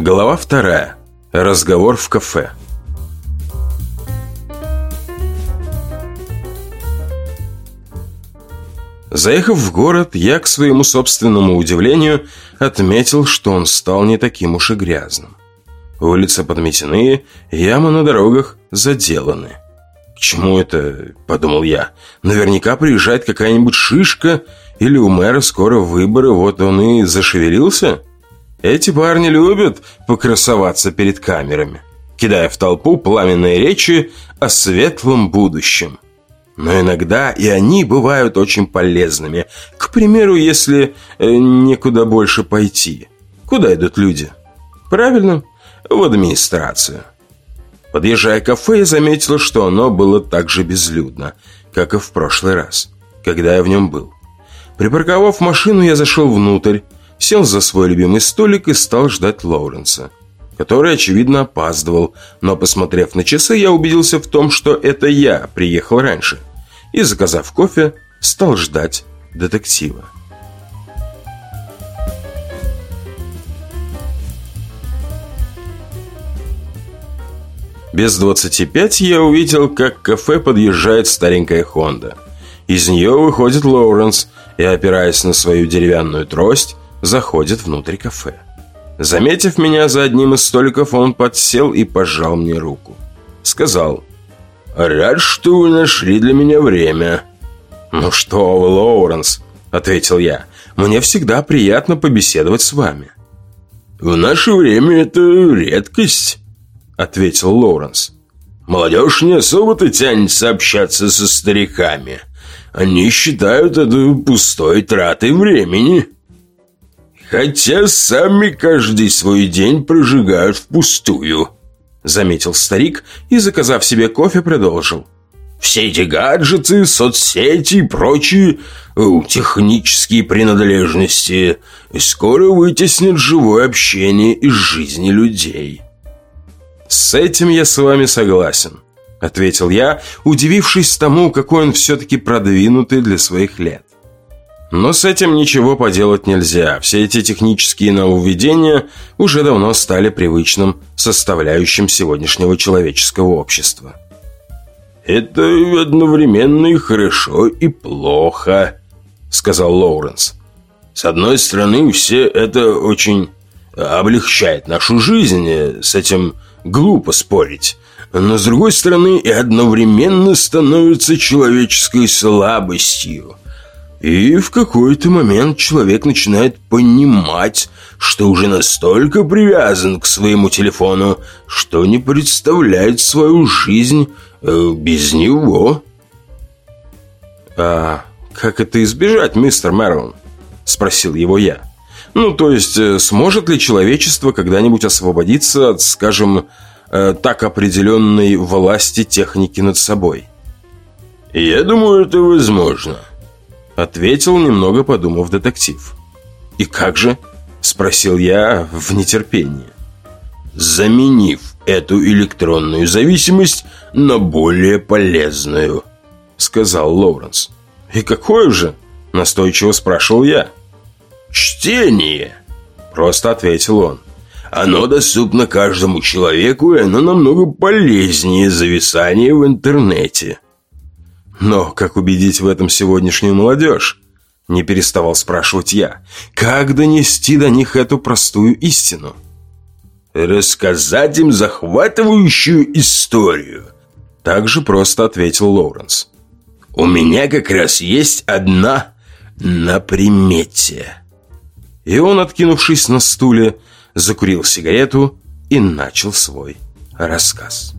Глава вторая. Разговор в кафе. Заехав в город, я, к своему собственному удивлению, отметил, что он стал не таким уж и грязным. Улицы подметены, ямы на дорогах заделаны. «К чему это?» – подумал я. «Наверняка приезжает какая-нибудь шишка, или у мэра скоро выборы, вот он и зашевелился?» Эти парни любят покрасоваться перед камерами, кидая в толпу пламенные речи о светлом будущем. Но иногда и они бывают очень полезными. К примеру, если э, некуда больше пойти. Куда идут люди? Правильно, в администрацию. Подъезжая к кафе, я заметил, что оно было так же безлюдно, как и в прошлый раз, когда я в нем был. Припарковав машину, я зашел внутрь, сел за свой любимый столик и стал ждать Лоуренса, который, очевидно, опаздывал, но, посмотрев на часы, я убедился в том, что это я приехал раньше, и, заказав кофе, стал ждать детектива. Без 25 я увидел, как к кафе подъезжает старенькая Хонда. Из нее выходит Лоуренс и, опираясь на свою деревянную трость, заходит внутрь кафе. Заметив меня за одним из столиков, он подсел и пожал мне руку. Сказал, «Рад, что вы нашли для меня время». «Ну что вы, Лоуренс», — ответил я, «мне всегда приятно побеседовать с вами». «В наше время это редкость», — ответил Лоуренс. «Молодежь не особо-то тянется общаться со стариками. Они считают это пустой тратой времени». Хотя сами каждый свой день прожигают впустую», — заметил старик и, заказав себе кофе, продолжил. «Все эти гаджеты, соцсети и прочие э, технические принадлежности скоро вытеснят живое общение из жизни людей». «С этим я с вами согласен», — ответил я, удивившись тому, какой он все-таки продвинутый для своих лет. Но с этим ничего поделать нельзя. Все эти технические нововведения уже давно стали привычным составляющим сегодняшнего человеческого общества. «Это одновременно и хорошо, и плохо», — сказал Лоуренс. «С одной стороны, все это очень облегчает нашу жизнь, с этим глупо спорить. Но с другой стороны, и одновременно становится человеческой слабостью». И в какой-то момент человек начинает понимать, что уже настолько привязан к своему телефону, что не представляет свою жизнь э, без него. «А как это избежать, мистер Мэрон?» – спросил его я. «Ну, то есть, э, сможет ли человечество когда-нибудь освободиться от, скажем, э, так определенной власти техники над собой?» «Я думаю, это возможно». Ответил, немного подумав детектив. «И как же?» – спросил я в нетерпении. «Заменив эту электронную зависимость на более полезную», – сказал Лоуренс. «И какое же?» – настойчиво спрашивал я. «Чтение», – просто ответил он. «Оно доступно каждому человеку, и оно намного полезнее зависания в интернете». Но как убедить в этом сегодняшнюю молодежь? Не переставал спрашивать я. Как донести до них эту простую истину? Рассказать им захватывающую историю. Так же просто ответил Лоуренс. У меня как раз есть одна на примете. И он, откинувшись на стуле, закурил сигарету и начал свой рассказ.